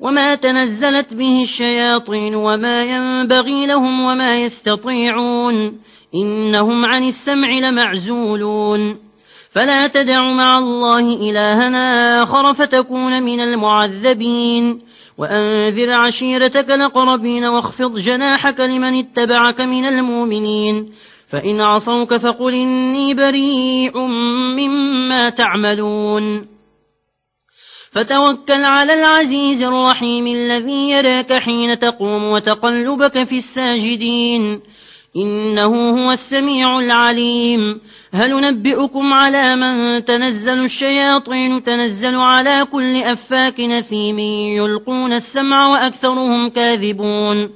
وما تنزلت به الشياطين وما ينبغي لهم وما يستطيعون إنهم عن السمع لمعزولون فلا تدع مع الله إلهنا آخر فتكون من المعذبين وأنذر عشيرتك لقربين واخفض جناحك لمن اتبعك من المؤمنين فإن عصوك فقل إني بريء مما تعملون فتوكل على العزيز الرحيم الذي يراك حين تقوم وتقلبك في الساجدين. إنه هو السميع العليم. هل نبئكم على من تنزل الشياطين تنزل على كل أفاك نثيم يلقون السمع وأكثرهم كاذبون.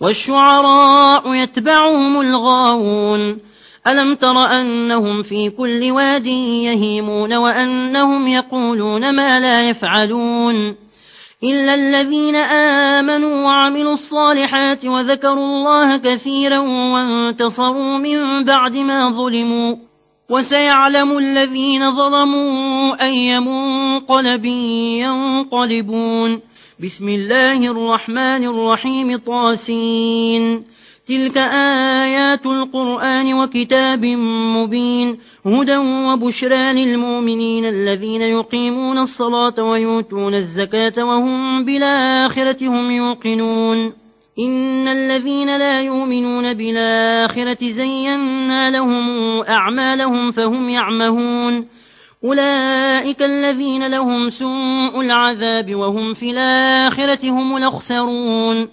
والشعراء يتبعهم الغاوون. ألم تر أنهم في كل واد يهيمون وأنهم يقولون ما لا يفعلون إلا الذين آمنوا وعملوا الصالحات وذكروا الله كثيرا وانتصروا من بعد ما ظلموا وسيعلم الذين ظلموا أي منقلب ينقلبون بسم الله الرحمن الرحيم طاسين تلك آيات القرآن وكتاب مبين هدى وبشرى للمؤمنين الذين يقيمون الصلاة ويؤتون الزكاة وهم بالآخرة هم يوقنون إن الذين لا يؤمنون بالآخرة زينا لهم أعمالهم فهم يعمهون أولئك الذين لهم سوء العذاب وهم في الآخرة هم الأخسرون